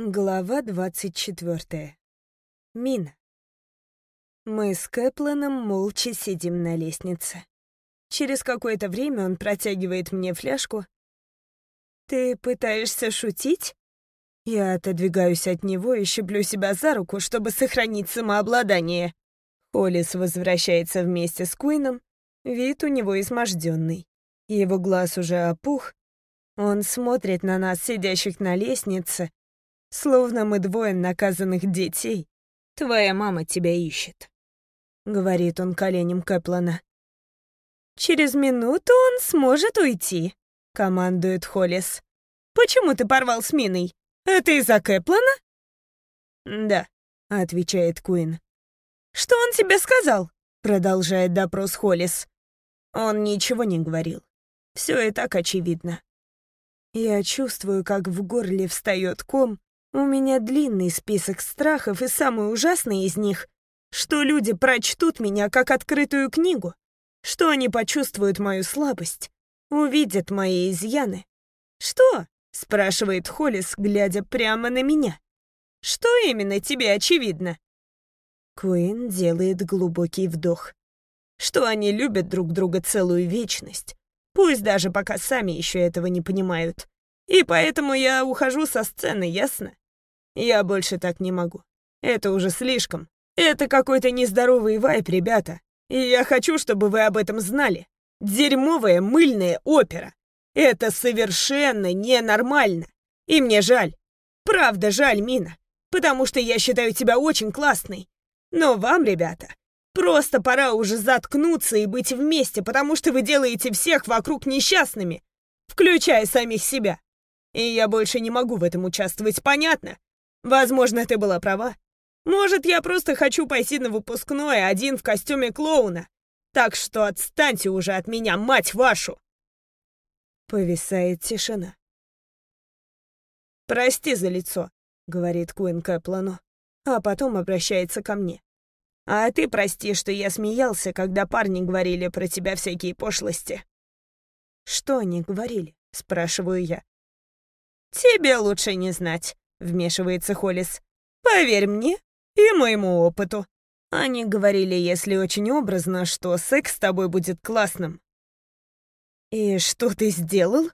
Глава 24. Мина. Мы с Кэпланом молча сидим на лестнице. Через какое-то время он протягивает мне фляжку. «Ты пытаешься шутить?» Я отодвигаюсь от него и щеплю себя за руку, чтобы сохранить самообладание. Холлис возвращается вместе с Куином. Вид у него изможденный. Его глаз уже опух. Он смотрит на нас, сидящих на лестнице, Словно мы двое наказанных детей. Твоя мама тебя ищет», — говорит он коленем Кэплана. «Через минуту он сможет уйти», — командует Холлис. «Почему ты порвал с Миной? Это из-за Кэплана?» «Да», — отвечает Куин. «Что он тебе сказал?» — продолжает допрос Холлис. Он ничего не говорил. Все и так очевидно. Я чувствую, как в горле встает ком, у меня длинный список страхов, и самый ужасный из них, что люди прочтут меня как открытую книгу, что они почувствуют мою слабость, увидят мои изъяны. «Что?» — спрашивает Холлис, глядя прямо на меня. «Что именно тебе очевидно?» Куин делает глубокий вдох. Что они любят друг друга целую вечность, пусть даже пока сами еще этого не понимают. И поэтому я ухожу со сцены, ясно? Я больше так не могу. Это уже слишком. Это какой-то нездоровый вайп, ребята. И я хочу, чтобы вы об этом знали. Дерьмовая мыльная опера. Это совершенно ненормально. И мне жаль. Правда жаль, Мина. Потому что я считаю тебя очень классной. Но вам, ребята, просто пора уже заткнуться и быть вместе, потому что вы делаете всех вокруг несчастными, включая самих себя. И я больше не могу в этом участвовать, понятно? Возможно, ты была права. Может, я просто хочу пойти на выпускной один в костюме клоуна. Так что отстаньте уже от меня, мать вашу!» Повисает тишина. «Прости за лицо», — говорит Куин Кэплану, а потом обращается ко мне. «А ты прости, что я смеялся, когда парни говорили про тебя всякие пошлости». «Что они говорили?» — спрашиваю я. «Тебе лучше не знать», — вмешивается Холлис. «Поверь мне и моему опыту. Они говорили, если очень образно, что секс с тобой будет классным». «И что ты сделал?»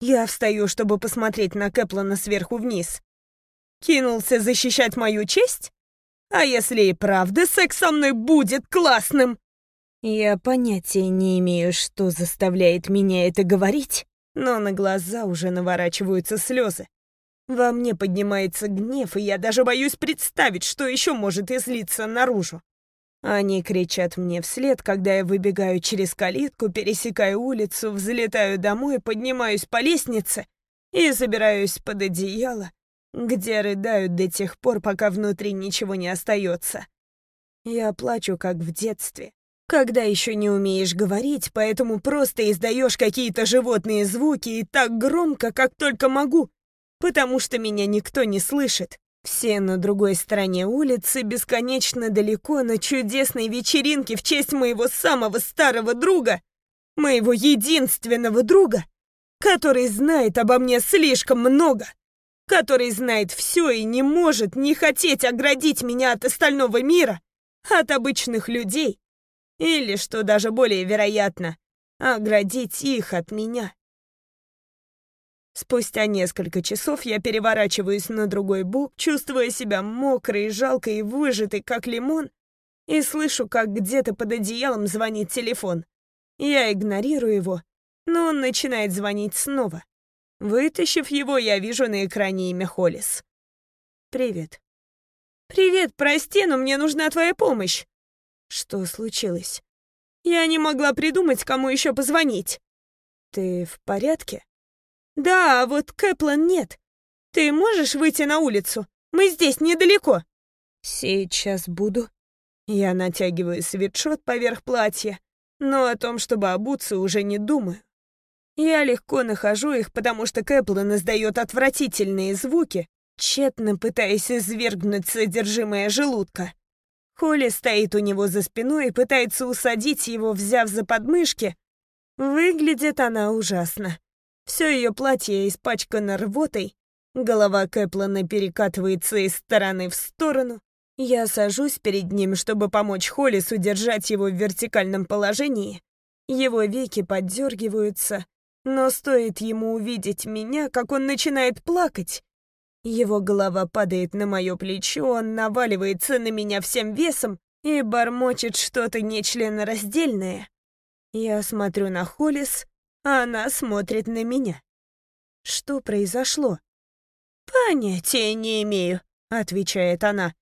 Я встаю, чтобы посмотреть на Кэплана сверху вниз. Кинулся защищать мою честь? А если и правда секс со мной будет классным? Я понятия не имею, что заставляет меня это говорить но на глаза уже наворачиваются слезы. Во мне поднимается гнев, и я даже боюсь представить, что еще может излиться наружу. Они кричат мне вслед, когда я выбегаю через калитку, пересекаю улицу, взлетаю домой, поднимаюсь по лестнице и забираюсь под одеяло, где рыдают до тех пор, пока внутри ничего не остается. Я плачу, как в детстве, когда еще не умеешь говорить, поэтому просто издаешь какие-то животные звуки и так громко, как только могу, потому что меня никто не слышит. Все на другой стороне улицы, бесконечно далеко, на чудесной вечеринке в честь моего самого старого друга, моего единственного друга, который знает обо мне слишком много, который знает все и не может не хотеть оградить меня от остального мира, от обычных людей, или, что даже более вероятно, оградить их от меня. Спустя несколько часов я переворачиваюсь на другой бок, чувствуя себя мокрой, жалкой и выжатой, как лимон, и слышу, как где-то под одеялом звонит телефон. Я игнорирую его, но он начинает звонить снова. Вытащив его, я вижу на экране имя Холлис. «Привет». «Привет, прости, но мне нужна твоя помощь». Что случилось? Я не могла придумать, кому еще позвонить. Ты в порядке? Да, а вот Кэплан нет. Ты можешь выйти на улицу? Мы здесь недалеко. Сейчас буду. Я натягиваю свитшот поверх платья, но о том, чтобы обуться, уже не думаю. Я легко нахожу их, потому что Кэплан издает отвратительные звуки, тщетно пытаясь извергнуть содержимое желудка. Холли стоит у него за спиной и пытается усадить его, взяв за подмышки. Выглядит она ужасно. Все ее платье испачкано рвотой, Голова Кэплана перекатывается из стороны в сторону. Я сажусь перед ним, чтобы помочь Холлис удержать его в вертикальном положении. Его веки поддергиваются, но стоит ему увидеть меня, как он начинает плакать. Его голова падает на мое плечо, он наваливается на меня всем весом и бормочет что-то нечленораздельное. Я смотрю на Холлис, она смотрит на меня. Что произошло? «Понятия не имею», — отвечает она.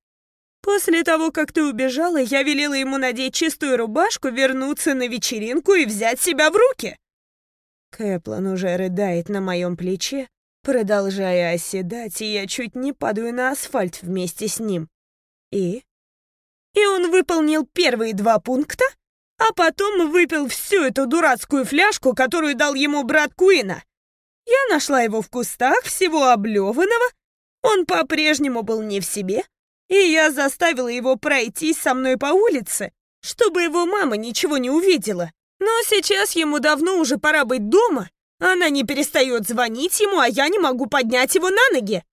«После того, как ты убежала, я велела ему надеть чистую рубашку, вернуться на вечеринку и взять себя в руки». Кэплан уже рыдает на моем плече, продолжая оседать, и я чуть не падаю на асфальт вместе с ним. И? И он выполнил первые два пункта, а потом выпил всю эту дурацкую фляжку, которую дал ему брат Куина. Я нашла его в кустах, всего облеванного. Он по-прежнему был не в себе, и я заставила его пройтись со мной по улице, чтобы его мама ничего не увидела. Но сейчас ему давно уже пора быть дома. Она не перестает звонить ему, а я не могу поднять его на ноги.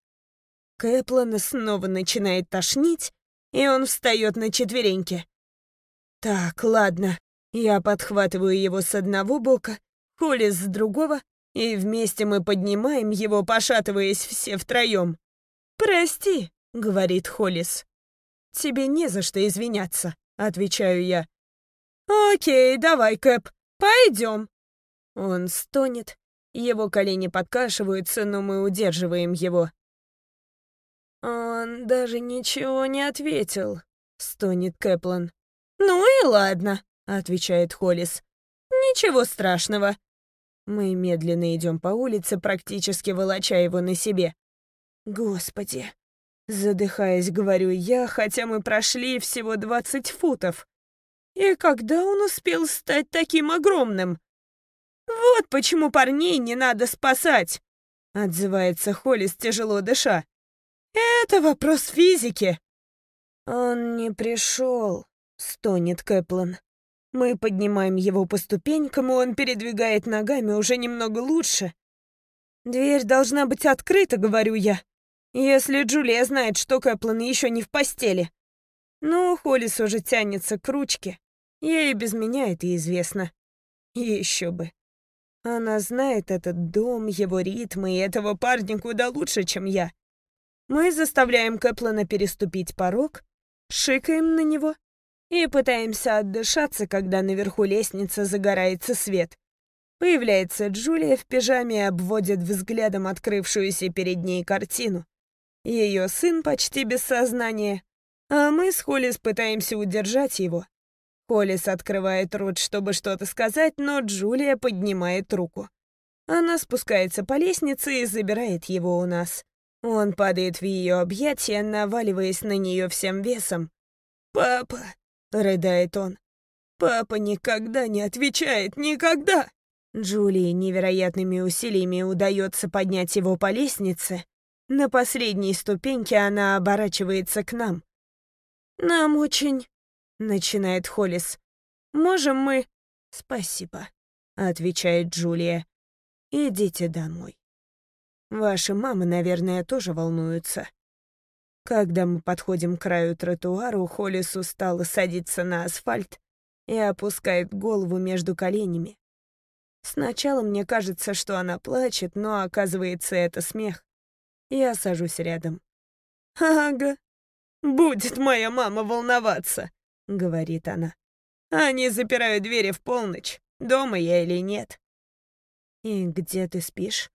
Кэплана снова начинает тошнить, и он встает на четвереньки. Так, ладно. Я подхватываю его с одного бока, Холли с другого, и вместе мы поднимаем его, пошатываясь все втроем. «Прости», — говорит Холлис. «Тебе не за что извиняться», — отвечаю я. «Окей, давай, Кэп, пойдем». Он стонет, его колени подкашиваются, но мы удерживаем его. «Он даже ничего не ответил», — стонет Кэплан. «Ну и ладно», — отвечает Холлис. «Ничего страшного». Мы медленно идем по улице, практически волоча его на себе. «Господи!» Задыхаясь, говорю я, хотя мы прошли всего двадцать футов. И когда он успел стать таким огромным? Вот почему парней не надо спасать, отзывается Холлис, тяжело дыша. Это вопрос физики. Он не пришел, стонет Кэплан. Мы поднимаем его по ступенькам, и он передвигает ногами уже немного лучше. Дверь должна быть открыта, говорю я. Если Джулия знает, что Кэплан еще не в постели. Ну, Холлис уже тянется к ручке. Ей без меня это известно. Еще бы. Она знает этот дом, его ритмы и этого парня куда лучше, чем я. Мы заставляем Кэплана переступить порог, шикаем на него и пытаемся отдышаться, когда наверху лестницы загорается свет. Появляется Джулия в пижаме и обводит взглядом открывшуюся перед ней картину. Ее сын почти без сознания, а мы с Холлис пытаемся удержать его. Холлис открывает рот, чтобы что-то сказать, но Джулия поднимает руку. Она спускается по лестнице и забирает его у нас. Он падает в ее объятия, наваливаясь на нее всем весом. «Папа!» — рыдает он. «Папа никогда не отвечает, никогда!» Джулии невероятными усилиями удается поднять его по лестнице, на последней ступеньке она оборачивается к нам. «Нам очень...» — начинает Холлис. «Можем мы...» «Спасибо», — отвечает Джулия. «Идите домой. Ваши мамы, наверное, тоже волнуются». Когда мы подходим к краю тротуара, Холлис устало садится на асфальт и опускает голову между коленями. Сначала мне кажется, что она плачет, но оказывается, это смех. Я сажусь рядом. «Ага, будет моя мама волноваться», — говорит она. «Они запирают двери в полночь, дома я или нет». «И где ты спишь?»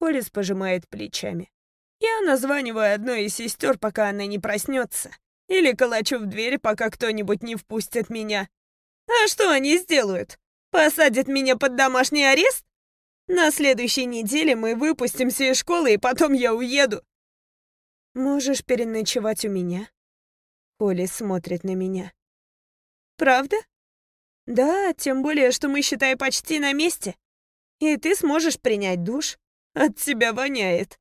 Холлис пожимает плечами. «Я названиваю одной из сестер, пока она не проснется. Или колочу в дверь, пока кто-нибудь не впустит меня. А что они сделают? Посадят меня под домашний арест? На следующей неделе мы выпустимся из школы, и потом я уеду. Можешь переночевать у меня? Коля смотрит на меня. Правда? Да, тем более, что мы, считай, почти на месте. И ты сможешь принять душ. От тебя воняет.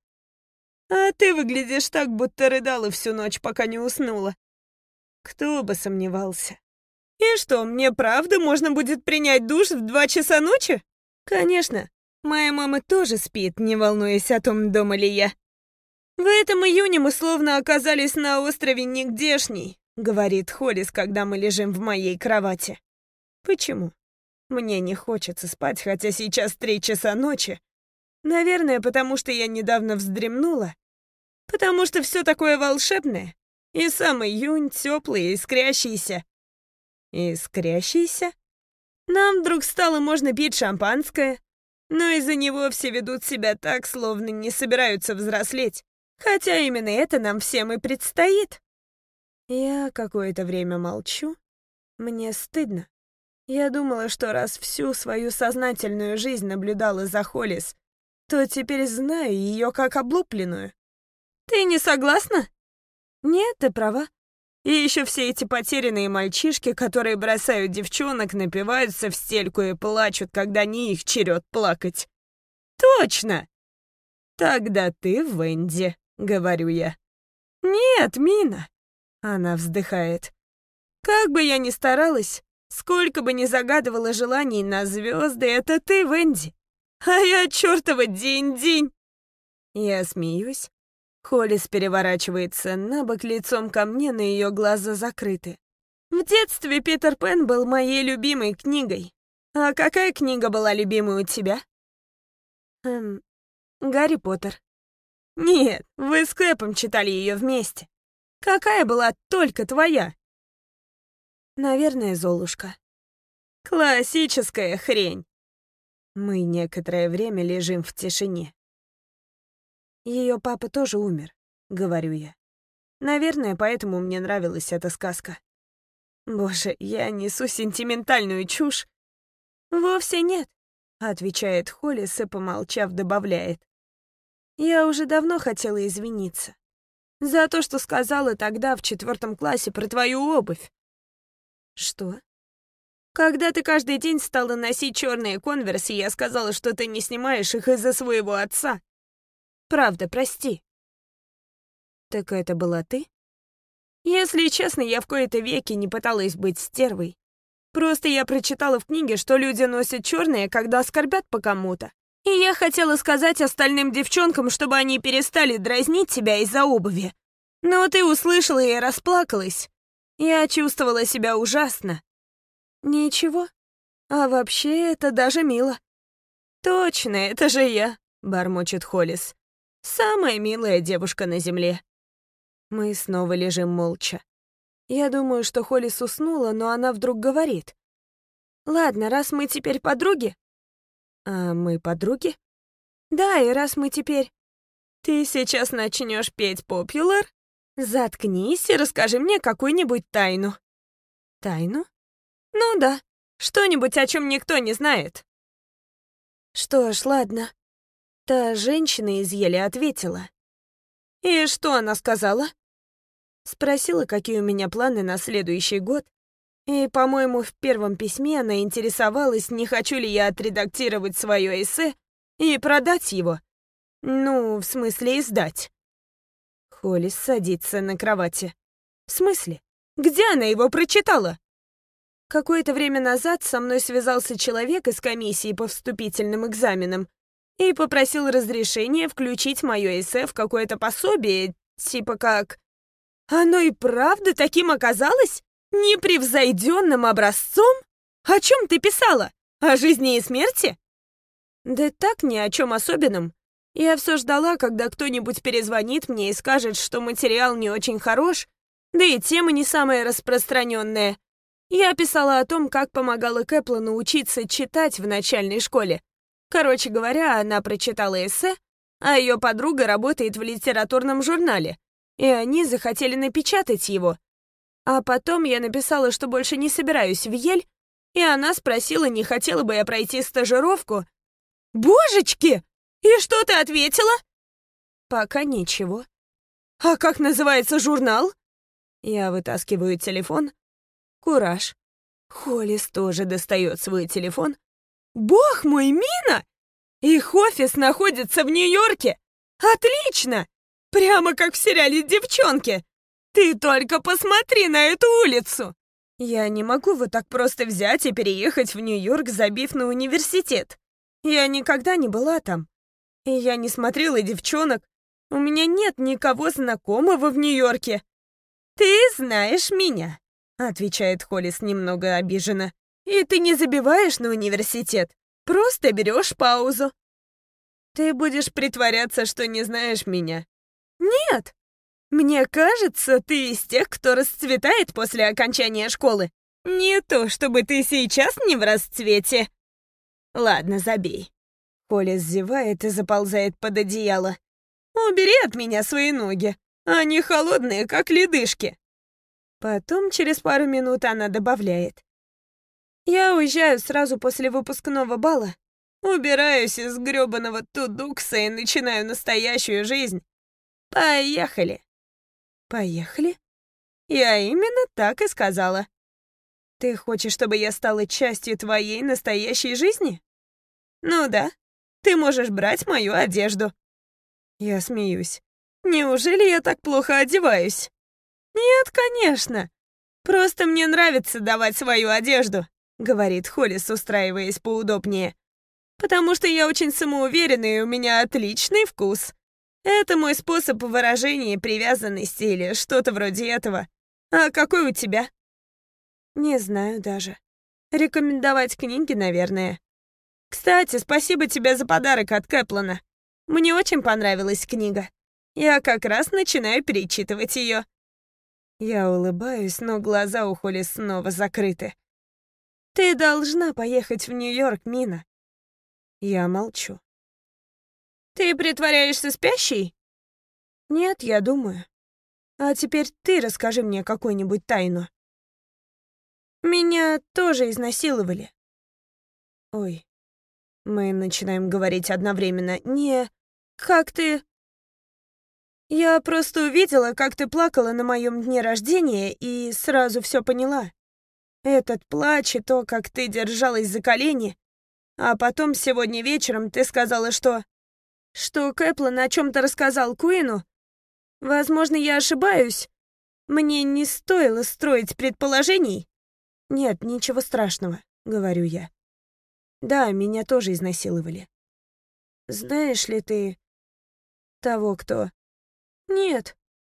А ты выглядишь так, будто рыдала всю ночь, пока не уснула. Кто бы сомневался. И что, мне правда можно будет принять душ в два часа ночи? Конечно. Моя мама тоже спит, не волнуясь о том, дома ли я. «В этом июне мы словно оказались на острове Нигдешний», — говорит Холлис, когда мы лежим в моей кровати. «Почему? Мне не хочется спать, хотя сейчас три часа ночи. Наверное, потому что я недавно вздремнула. Потому что все такое волшебное. И сам июнь теплый, искрящийся. Искрящийся? Нам вдруг стало можно пить шампанское, но из-за него все ведут себя так, словно не собираются взрослеть. Хотя именно это нам всем и предстоит. Я какое-то время молчу. Мне стыдно. Я думала, что раз всю свою сознательную жизнь наблюдала за Холлис, то теперь знаю ее как облупленную. Ты не согласна? Нет, ты права. И еще все эти потерянные мальчишки, которые бросают девчонок, напиваются в стельку и плачут, когда не их черед плакать. Точно! Тогда ты Венди, говорю я. Нет, Мина. Она вздыхает. Как бы я ни старалась, Сколько бы ни загадывала желаний на звезды, это ты, Венди. А я чертова день-день. Я смеюсь. Холлис переворачивается на бок лицом ко мне, на ее глаза закрыты. В детстве Питер Пен был моей любимой книгой. А какая книга была любимой у тебя? Эм, Гарри Поттер. Нет, вы с Кэпом читали ее вместе. Какая была только твоя? Наверное, Золушка. Классическая хрень. Мы некоторое время лежим в тишине. Ее папа тоже умер, говорю я. Наверное, поэтому мне нравилась эта сказка. Боже, я несу сентиментальную чушь. Вовсе нет, отвечает Холлис и, помолчав, добавляет. Я уже давно хотела извиниться. За то, что сказала тогда в четвертом классе про твою обувь. Что? Когда ты каждый день стала носить черные конверсы, я сказала, что ты не снимаешь их из-за своего отца. Правда, прости. Так это была ты? Если честно, я в кои-то веки не пыталась быть стервой. Просто я прочитала в книге, что люди носят черные, когда скорбят по кому-то. И я хотела сказать остальным девчонкам, чтобы они перестали дразнить тебя из-за обуви. Но ты услышала и расплакалась. Я чувствовала себя ужасно. Ничего. А вообще, это даже мило. Точно, это же я, бормочет Холлис. Самая милая девушка на земле. Мы снова лежим молча. Я думаю, что Холлис уснула, но она вдруг говорит. «Ладно, раз мы теперь подруги...» «А мы подруги?» «Да, и раз мы теперь...» «Ты сейчас начнешь петь популар?» Заткнись и расскажи мне какую-нибудь тайну. Тайну? Ну да, что-нибудь, о чем никто не знает. Что ж, ладно. Та женщина из Ели ответила. И что она сказала? Спросила, какие у меня планы на следующий год. И, по-моему, в первом письме она интересовалась, не хочу ли я отредактировать свое эссе и продать его. Ну, в смысле, издать. Холлис садится на кровати. «В смысле? Где она его прочитала?» Какое-то время назад со мной связался человек из комиссии по вступительным экзаменам и попросил разрешения включить мое эссе в какое-то пособие, типа как... Оно и правда таким оказалось? Непревзойденным образцом? О чем ты писала? О жизни и смерти? Да так, ни о чем особенном. Я все ждала, когда кто-нибудь перезвонит мне и скажет, что материал не очень хорош, да и тема не самая распространенная. Я писала о том, как помогала Кэплу научиться читать в начальной школе. Короче говоря, она прочитала эссе, а ее подруга работает в литературном журнале, и они захотели напечатать его. А потом я написала, что больше не собираюсь в Ель, и она спросила, не хотела бы я пройти стажировку. «Божечки!» «И что ты ответила?» «Пока ничего». «А как называется журнал?» Я вытаскиваю телефон. «Кураж». Холлис тоже достает свой телефон. «Бог мой, Мина! Их офис находится в Нью-Йорке! Отлично! Прямо как в сериале «Девчонки». Ты только посмотри на эту улицу!» Я не могу вот так просто взять и переехать в Нью-Йорк, забив на университет. Я никогда не была там. И я не смотрела девчонок. У меня нет никого знакомого в Нью-Йорке. Ты знаешь меня, отвечает Холлис немного обиженно. И ты не забиваешь на университет, просто берешь паузу. Ты будешь притворяться, что не знаешь меня. Нет. Мне кажется, ты из тех, кто расцветает после окончания школы. Не то, чтобы ты сейчас не в расцвете. Ладно, забей. Коля зевает и заползает под одеяло. Убери от меня свои ноги. Они холодные, как ледышки. Потом, через пару минут, она добавляет. Я уезжаю сразу после выпускного бала. Убираюсь из грёбаного тудукса и начинаю настоящую жизнь. Поехали. Поехали? Я именно так и сказала. Ты хочешь, чтобы я стала частью твоей настоящей жизни? Ну да. Ты можешь брать мою одежду. Я смеюсь. Неужели я так плохо одеваюсь? Нет, конечно. Просто мне нравится давать свою одежду, говорит Холлис, устраиваясь поудобнее. Потому что я очень самоуверенный, и у меня отличный вкус. Это мой способ выражения привязанности или что-то вроде этого. А какой у тебя? Не знаю даже. Рекомендовать книги, наверное. Кстати, спасибо тебе за подарок от Кэплана. Мне очень понравилась книга. Я как раз начинаю перечитывать ее. Я улыбаюсь, но глаза у Холли снова закрыты. Ты должна поехать в Нью-Йорк, Мина. Я молчу. Ты притворяешься спящей? Нет, я думаю. А теперь ты расскажи мне какую-нибудь тайну. Меня тоже изнасиловали. Ой. Мы начинаем говорить одновременно. Не, как ты... Я просто увидела, как ты плакала на моем дне рождения, и сразу все поняла. Этот плач и то, как ты держалась за колени. А потом сегодня вечером ты сказала, что... Что Кэплан о чем-то рассказал Куину. Возможно, я ошибаюсь. Мне не стоило строить предположений. Нет, ничего страшного, говорю я. Да, меня тоже изнасиловали. Знаешь ли ты того, кто... Нет,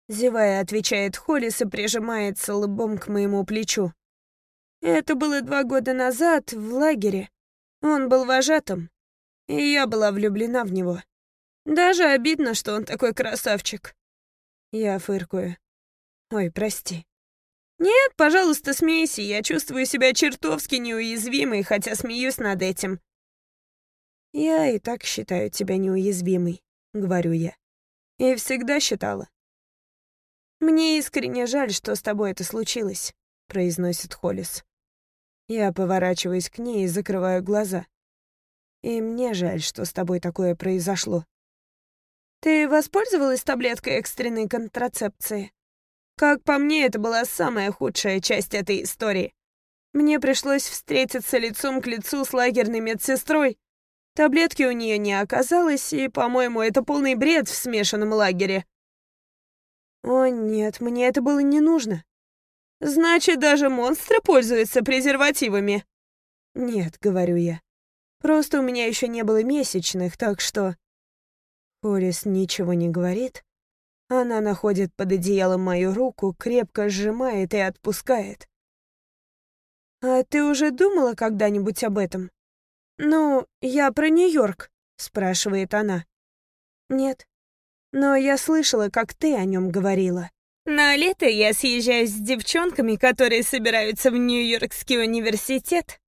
зевая, отвечает Холлис и прижимается лбом к моему плечу. Это было два года назад в лагере. Он был вожатым, и я была влюблена в него. Даже обидно, что он такой красавчик. Я фыркую. Ой, прости. Нет, пожалуйста, смейся, я чувствую себя чертовски неуязвимой, хотя смеюсь над этим. Я и так считаю тебя неуязвимой, говорю я. И всегда считала. Мне искренне жаль, что с тобой это случилось, произносит Холлис. Я поворачиваюсь к ней и закрываю глаза. И мне жаль, что с тобой такое произошло. Ты воспользовалась таблеткой экстренной контрацепции? Как по мне, это была самая худшая часть этой истории. Мне пришлось встретиться лицом к лицу с лагерной медсестрой. Таблетки у нее не оказалось, и, по-моему, это полный бред в смешанном лагере. О нет, мне это было не нужно. Значит, даже монстры пользуются презервативами. Нет, говорю я. Просто у меня еще не было месячных, так что... Холис ничего не говорит. Она находит под одеялом мою руку, крепко сжимает и отпускает. «А ты уже думала когда-нибудь об этом?» «Ну, я про Нью-Йорк», — спрашивает она. «Нет. Но я слышала, как ты о нем говорила». «На лето я съезжаюсь с девчонками, которые собираются в Нью-Йоркский университет.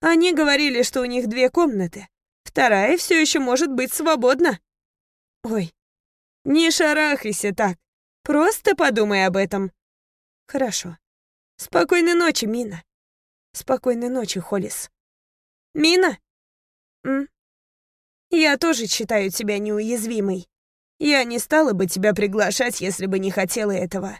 Они говорили, что у них две комнаты. Вторая все еще может быть свободна. Ой, не шарахайся так. Просто подумай об этом. Хорошо. Спокойной ночи, Мина. Спокойной ночи, Холлис. Мина? М? Я тоже считаю тебя неуязвимой. Я не стала бы тебя приглашать, если бы не хотела этого.